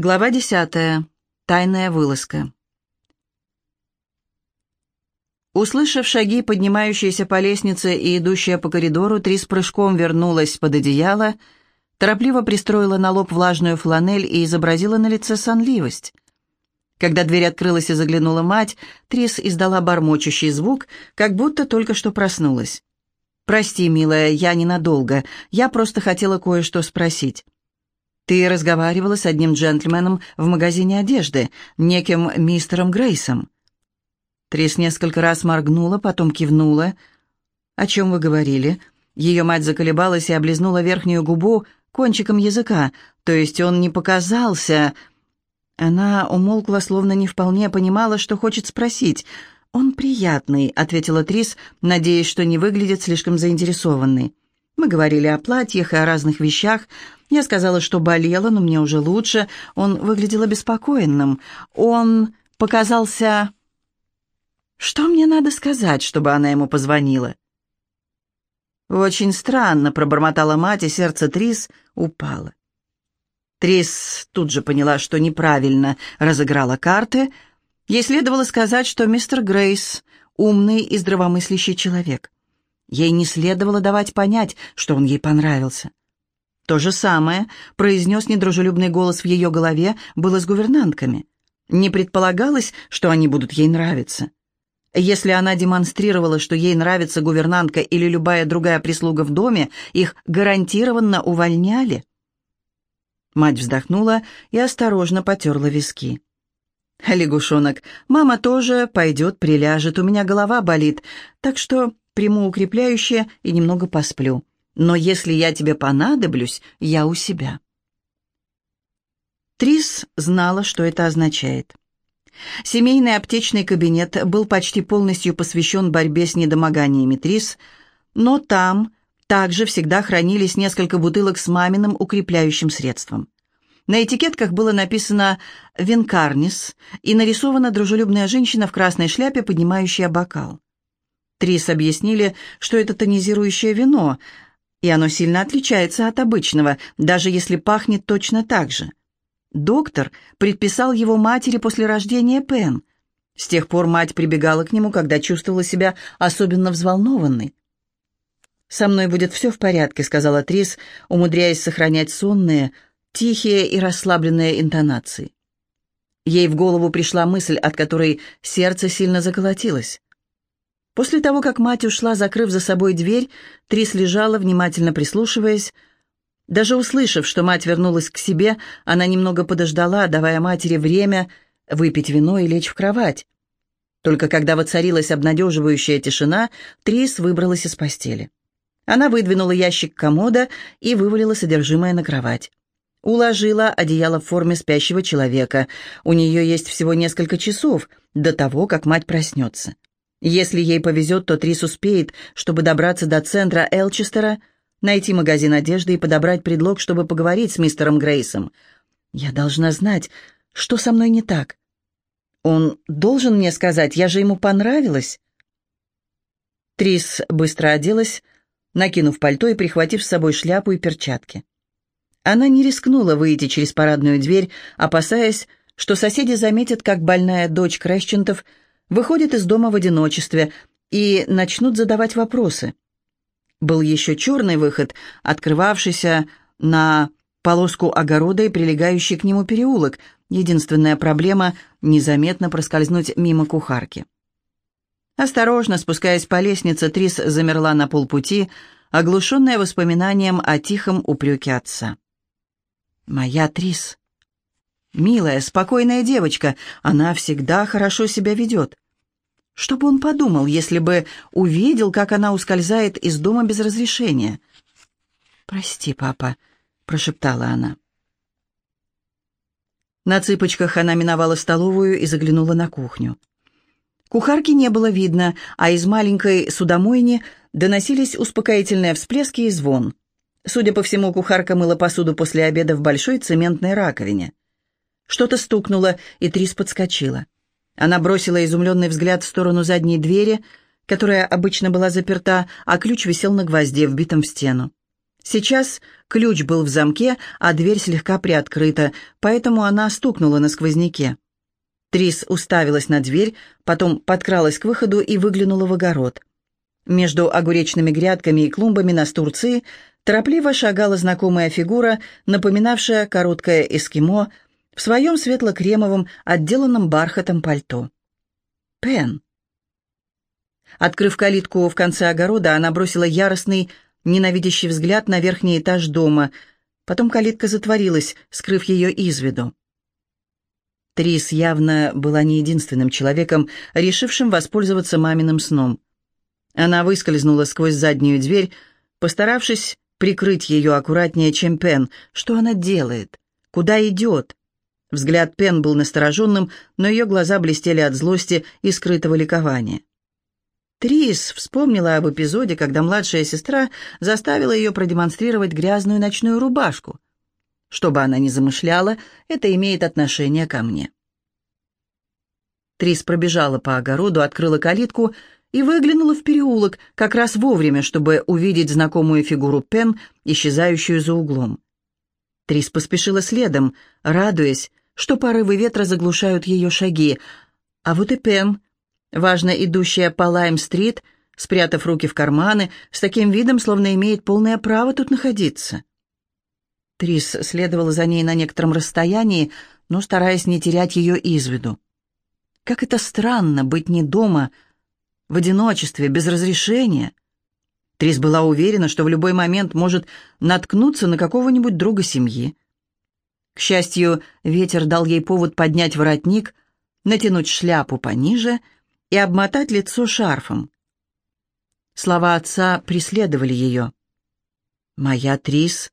Глава десятая. Тайная вылазка. Услышав шаги, поднимающиеся по лестнице и идущие по коридору, Трис прыжком вернулась под одеяло, торопливо пристроила на лоб влажную фланель и изобразила на лице сонливость. Когда дверь открылась и заглянула мать, Трис издала бормочущий звук, как будто только что проснулась. «Прости, милая, я ненадолго. Я просто хотела кое-что спросить». «Ты разговаривала с одним джентльменом в магазине одежды, неким мистером Грейсом». Трис несколько раз моргнула, потом кивнула. «О чем вы говорили?» Ее мать заколебалась и облизнула верхнюю губу кончиком языка, то есть он не показался. Она умолкла, словно не вполне понимала, что хочет спросить. «Он приятный», — ответила Трис, надеясь, что не выглядит слишком заинтересованной. Мы говорили о платьях и о разных вещах. Я сказала, что болела, но мне уже лучше. Он выглядел обеспокоенным. Он показался... Что мне надо сказать, чтобы она ему позвонила? «Очень странно», — пробормотала мать, и сердце Трис упало. Трис тут же поняла, что неправильно разыграла карты. Ей следовало сказать, что мистер Грейс — умный и здравомыслящий человек. Ей не следовало давать понять, что он ей понравился. То же самое произнес недружелюбный голос в ее голове было с гувернантками. Не предполагалось, что они будут ей нравиться. Если она демонстрировала, что ей нравится гувернантка или любая другая прислуга в доме, их гарантированно увольняли. Мать вздохнула и осторожно потерла виски. «Лягушонок, мама тоже пойдет, приляжет, у меня голова болит, так что приму укрепляющее и немного посплю. Но если я тебе понадоблюсь, я у себя». Трис знала, что это означает. Семейный аптечный кабинет был почти полностью посвящен борьбе с недомоганиями Трис, но там также всегда хранились несколько бутылок с маминым укрепляющим средством. На этикетках было написано «Винкарнис» и нарисована дружелюбная женщина в красной шляпе, поднимающая бокал. Трис объяснили, что это тонизирующее вино, и оно сильно отличается от обычного, даже если пахнет точно так же. Доктор предписал его матери после рождения Пен. С тех пор мать прибегала к нему, когда чувствовала себя особенно взволнованной. «Со мной будет все в порядке», — сказала Трис, умудряясь сохранять сонные, тихие и расслабленные интонации. Ей в голову пришла мысль, от которой сердце сильно заколотилось. После того, как мать ушла, закрыв за собой дверь, Трис лежала, внимательно прислушиваясь. Даже услышав, что мать вернулась к себе, она немного подождала, давая матери время выпить вино и лечь в кровать. Только когда воцарилась обнадеживающая тишина, Трис выбралась из постели. Она выдвинула ящик комода и вывалила содержимое на кровать. Уложила одеяло в форме спящего человека. У нее есть всего несколько часов до того, как мать проснется. Если ей повезет, то Трис успеет, чтобы добраться до центра Элчестера, найти магазин одежды и подобрать предлог, чтобы поговорить с мистером Грейсом. Я должна знать, что со мной не так. Он должен мне сказать, я же ему понравилась. Трис быстро оделась, накинув пальто и прихватив с собой шляпу и перчатки. Она не рискнула выйти через парадную дверь, опасаясь, что соседи заметят, как больная дочь Крэщентов – выходят из дома в одиночестве и начнут задавать вопросы. Был еще черный выход, открывавшийся на полоску огорода и прилегающий к нему переулок. Единственная проблема — незаметно проскользнуть мимо кухарки. Осторожно спускаясь по лестнице, Трис замерла на полпути, оглушенная воспоминанием о тихом упреке отца. «Моя Трис!» Милая, спокойная девочка, она всегда хорошо себя ведет. Что бы он подумал, если бы увидел, как она ускользает из дома без разрешения? «Прости, папа», — прошептала она. На цыпочках она миновала столовую и заглянула на кухню. Кухарки не было видно, а из маленькой судомойни доносились успокоительные всплески и звон. Судя по всему, кухарка мыла посуду после обеда в большой цементной раковине. Что-то стукнуло, и Трис подскочила. Она бросила изумленный взгляд в сторону задней двери, которая обычно была заперта, а ключ висел на гвозде, вбитом в стену. Сейчас ключ был в замке, а дверь слегка приоткрыта, поэтому она стукнула на сквозняке. Трис уставилась на дверь, потом подкралась к выходу и выглянула в огород. Между огуречными грядками и клумбами настурции торопливо шагала знакомая фигура, напоминавшая короткое эскимо в своем светло-кремовом, отделанном бархатом пальто. Пен. Открыв калитку в конце огорода, она бросила яростный, ненавидящий взгляд на верхний этаж дома. Потом калитка затворилась, скрыв ее из виду. Трис явно была не единственным человеком, решившим воспользоваться маминым сном. Она выскользнула сквозь заднюю дверь, постаравшись прикрыть ее аккуратнее, чем Пен. Что она делает? Куда идет? Взгляд Пен был настороженным, но ее глаза блестели от злости и скрытого ликования. Трис вспомнила об эпизоде, когда младшая сестра заставила ее продемонстрировать грязную ночную рубашку. Что бы она ни замышляла, это имеет отношение ко мне. Трис пробежала по огороду, открыла калитку и выглянула в переулок как раз вовремя, чтобы увидеть знакомую фигуру Пен, исчезающую за углом. Трис поспешила следом, радуясь, что порывы ветра заглушают ее шаги. А вот и Пен, важно идущая по Лайм-стрит, спрятав руки в карманы, с таким видом, словно имеет полное право тут находиться. Трис следовала за ней на некотором расстоянии, но стараясь не терять ее из виду. Как это странно быть не дома, в одиночестве, без разрешения. Трис была уверена, что в любой момент может наткнуться на какого-нибудь друга семьи. К счастью, ветер дал ей повод поднять воротник, натянуть шляпу пониже и обмотать лицо шарфом. Слова отца преследовали ее. «Моя Трис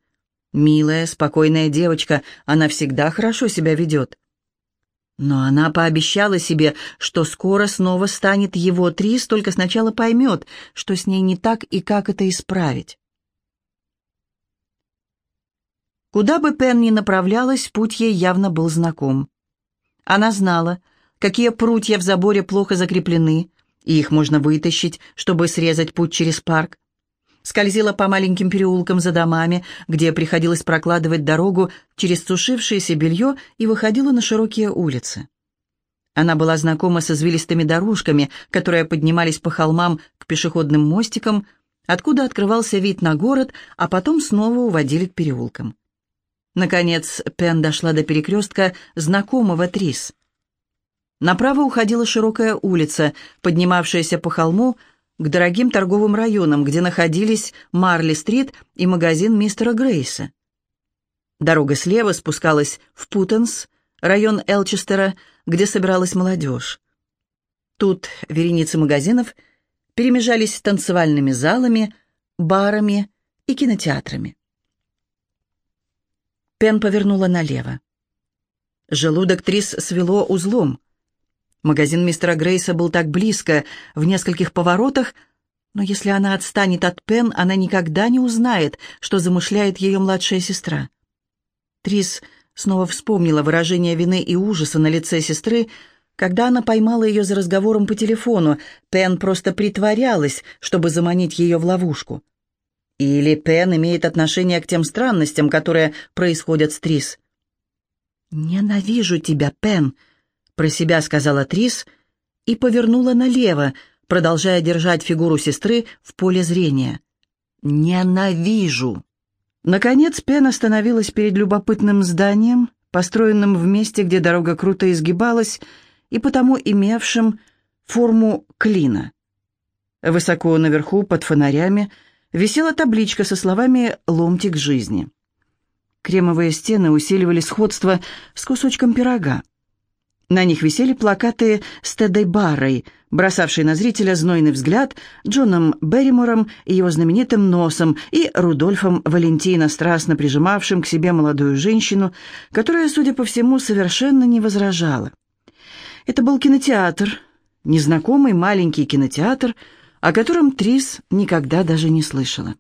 Милая, спокойная девочка, она всегда хорошо себя ведет. Но она пообещала себе, что скоро снова станет его Трис, только сначала поймет, что с ней не так и как это исправить. Куда бы Пен ни направлялась, путь ей явно был знаком. Она знала, какие прутья в заборе плохо закреплены, и их можно вытащить, чтобы срезать путь через парк скользила по маленьким переулкам за домами, где приходилось прокладывать дорогу через сушившееся белье и выходила на широкие улицы. Она была знакома с извилистыми дорожками, которые поднимались по холмам к пешеходным мостикам, откуда открывался вид на город, а потом снова уводили к переулкам. Наконец, Пен дошла до перекрестка знакомого Трис. Направо уходила широкая улица, поднимавшаяся по холму, к дорогим торговым районам, где находились Марли-стрит и магазин мистера Грейса. Дорога слева спускалась в Путенс, район Элчестера, где собиралась молодежь. Тут вереницы магазинов перемежались танцевальными залами, барами и кинотеатрами. Пен повернула налево. Желудок Трис свело узлом. Магазин мистера Грейса был так близко, в нескольких поворотах, но если она отстанет от Пен, она никогда не узнает, что замышляет ее младшая сестра. Трис снова вспомнила выражение вины и ужаса на лице сестры, когда она поймала ее за разговором по телефону. Пен просто притворялась, чтобы заманить ее в ловушку. Или Пен имеет отношение к тем странностям, которые происходят с Трис. «Ненавижу тебя, Пен», про себя сказала Трис и повернула налево, продолжая держать фигуру сестры в поле зрения. «Ненавижу!» Наконец Пен остановилась перед любопытным зданием, построенным в месте, где дорога круто изгибалась, и потому имевшим форму клина. Высоко наверху, под фонарями, висела табличка со словами «Ломтик жизни». Кремовые стены усиливали сходство с кусочком пирога. На них висели плакаты с Тедой Баррой, бросавшей на зрителя знойный взгляд, Джоном Берримором и его знаменитым носом, и Рудольфом Валентино, страстно прижимавшим к себе молодую женщину, которая, судя по всему, совершенно не возражала. Это был кинотеатр, незнакомый маленький кинотеатр, о котором Трис никогда даже не слышала.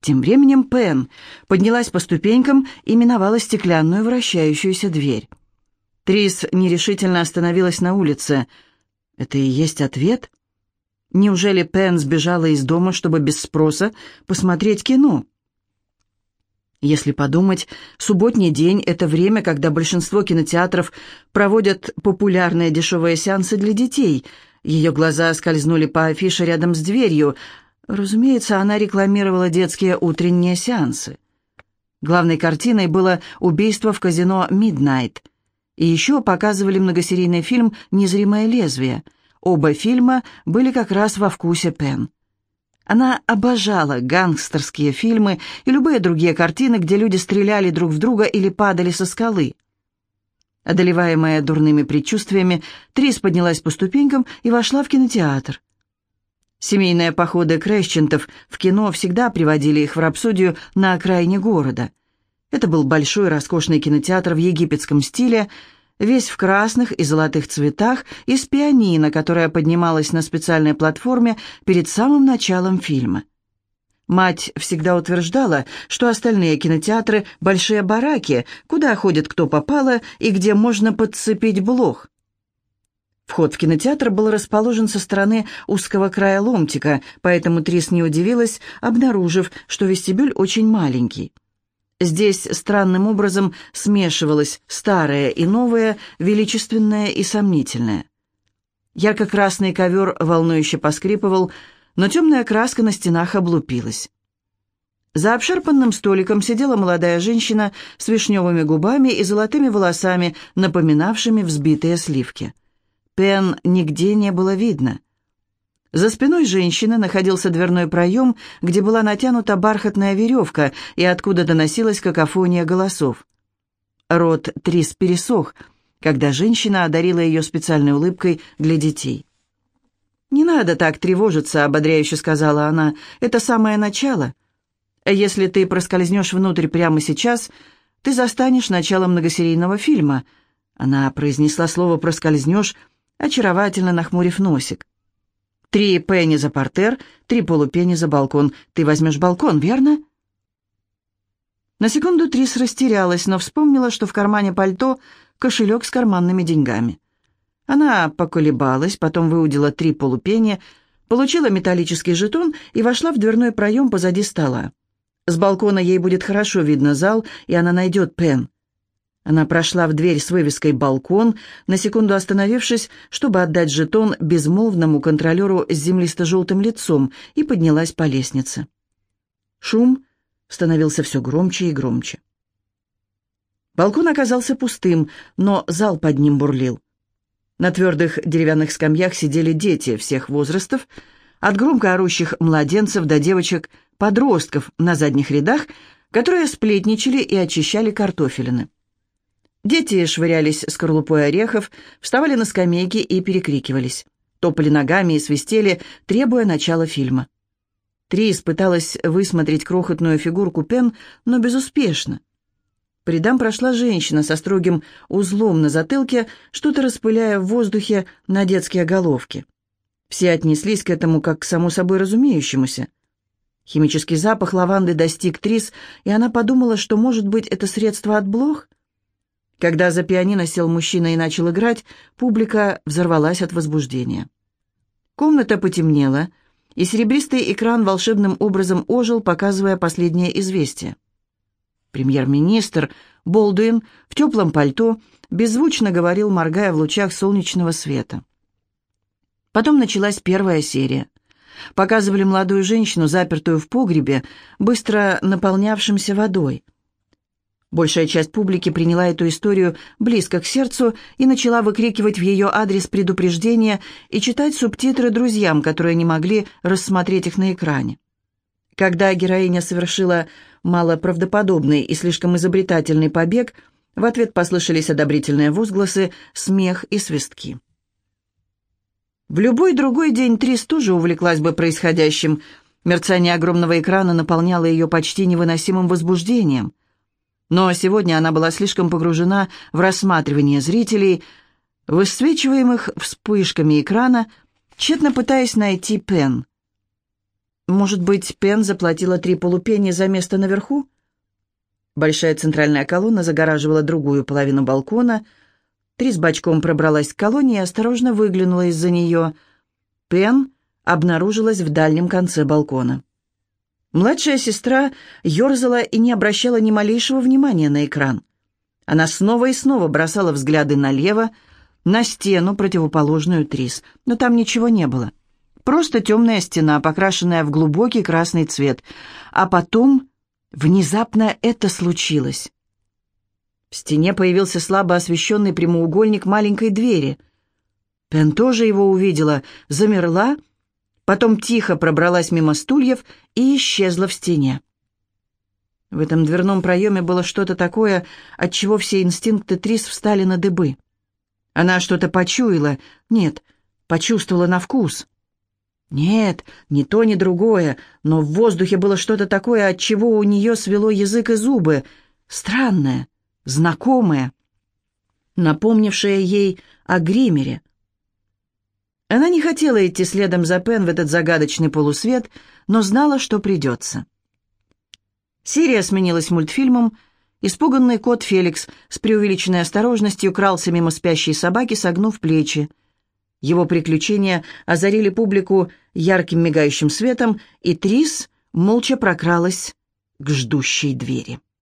Тем временем Пен поднялась по ступенькам и миновала стеклянную вращающуюся дверь. Трис нерешительно остановилась на улице. Это и есть ответ? Неужели Пен сбежала из дома, чтобы без спроса посмотреть кино? Если подумать, субботний день – это время, когда большинство кинотеатров проводят популярные дешевые сеансы для детей. Ее глаза скользнули по афише рядом с дверью. Разумеется, она рекламировала детские утренние сеансы. Главной картиной было «Убийство в казино Миднайт». И еще показывали многосерийный фильм «Незримое лезвие». Оба фильма были как раз во вкусе Пен. Она обожала гангстерские фильмы и любые другие картины, где люди стреляли друг в друга или падали со скалы. Одолеваемая дурными предчувствиями, Трис поднялась по ступенькам и вошла в кинотеатр. Семейные походы Крэщентов в кино всегда приводили их в рапсодию на окраине города. Это был большой роскошный кинотеатр в египетском стиле – весь в красных и золотых цветах, и с пианино, которая поднималась на специальной платформе перед самым началом фильма. Мать всегда утверждала, что остальные кинотеатры – большие бараки, куда ходит кто попало и где можно подцепить блох. Вход в кинотеатр был расположен со стороны узкого края ломтика, поэтому Трис не удивилась, обнаружив, что вестибюль очень маленький. Здесь странным образом смешивалось старое и новое, величественное и сомнительное. Ярко-красный ковер волнующе поскрипывал, но темная краска на стенах облупилась. За обшарпанным столиком сидела молодая женщина с вишневыми губами и золотыми волосами, напоминавшими взбитые сливки. Пен нигде не было видно. За спиной женщины находился дверной проем, где была натянута бархатная веревка, и откуда доносилась какофония голосов. Рот Трис пересох, когда женщина одарила ее специальной улыбкой для детей. «Не надо так тревожиться», — ободряюще сказала она. «Это самое начало. Если ты проскользнешь внутрь прямо сейчас, ты застанешь начало многосерийного фильма». Она произнесла слово «проскользнешь», очаровательно нахмурив носик. Три пенни за портер, три полупенни за балкон. Ты возьмешь балкон, верно?» На секунду Трис растерялась, но вспомнила, что в кармане пальто кошелек с карманными деньгами. Она поколебалась, потом выудила три полупенни, получила металлический жетон и вошла в дверной проем позади стола. С балкона ей будет хорошо видно зал, и она найдет Пен. Она прошла в дверь с вывеской «Балкон», на секунду остановившись, чтобы отдать жетон безмолвному контролеру с землисто-желтым лицом, и поднялась по лестнице. Шум становился все громче и громче. Балкон оказался пустым, но зал под ним бурлил. На твердых деревянных скамьях сидели дети всех возрастов, от громко орущих младенцев до девочек-подростков на задних рядах, которые сплетничали и очищали картофелины. Дети швырялись скорлупой орехов, вставали на скамейки и перекрикивались. Топали ногами и свистели, требуя начала фильма. Трис пыталась высмотреть крохотную фигурку Пен, но безуспешно. По рядам прошла женщина со строгим узлом на затылке, что-то распыляя в воздухе на детские головки. Все отнеслись к этому как к само собой разумеющемуся. Химический запах лаванды достиг Трис, и она подумала, что, может быть, это средство от блох — когда за пианино сел мужчина и начал играть, публика взорвалась от возбуждения. Комната потемнела, и серебристый экран волшебным образом ожил, показывая последнее известие. Премьер-министр Болдуин в теплом пальто беззвучно говорил, моргая в лучах солнечного света. Потом началась первая серия. Показывали молодую женщину, запертую в погребе, быстро наполнявшимся водой. Большая часть публики приняла эту историю близко к сердцу и начала выкрикивать в ее адрес предупреждения и читать субтитры друзьям, которые не могли рассмотреть их на экране. Когда героиня совершила малоправдоподобный и слишком изобретательный побег, в ответ послышались одобрительные возгласы, смех и свистки. В любой другой день Трис тоже увлеклась бы происходящим. Мерцание огромного экрана наполняло ее почти невыносимым возбуждением. Но сегодня она была слишком погружена в рассматривание зрителей, высвечиваемых вспышками экрана, тщетно пытаясь найти Пен. Может быть, Пен заплатила три полупени за место наверху? Большая центральная колонна загораживала другую половину балкона. Три с бочком пробралась к колонне и осторожно выглянула из-за нее. Пен обнаружилась в дальнем конце балкона. Младшая сестра ерзала и не обращала ни малейшего внимания на экран. Она снова и снова бросала взгляды налево, на стену, противоположную Трис, но там ничего не было. Просто темная стена, покрашенная в глубокий красный цвет. А потом внезапно это случилось. В стене появился слабо освещенный прямоугольник маленькой двери. Пен тоже его увидела, замерла, потом тихо пробралась мимо стульев и исчезла в стене. В этом дверном проеме было что-то такое, от чего все инстинкты Трис встали на дыбы. Она что-то почуяла, нет, почувствовала на вкус. Нет, ни то, ни другое, но в воздухе было что-то такое, от чего у нее свело язык и зубы, странное, знакомое, напомнившее ей о гримере. Она не хотела идти следом за Пен в этот загадочный полусвет, но знала, что придется. Серия сменилась мультфильмом. Испуганный кот Феликс с преувеличенной осторожностью крался мимо спящей собаки, согнув плечи. Его приключения озарили публику ярким мигающим светом, и Трис молча прокралась к ждущей двери.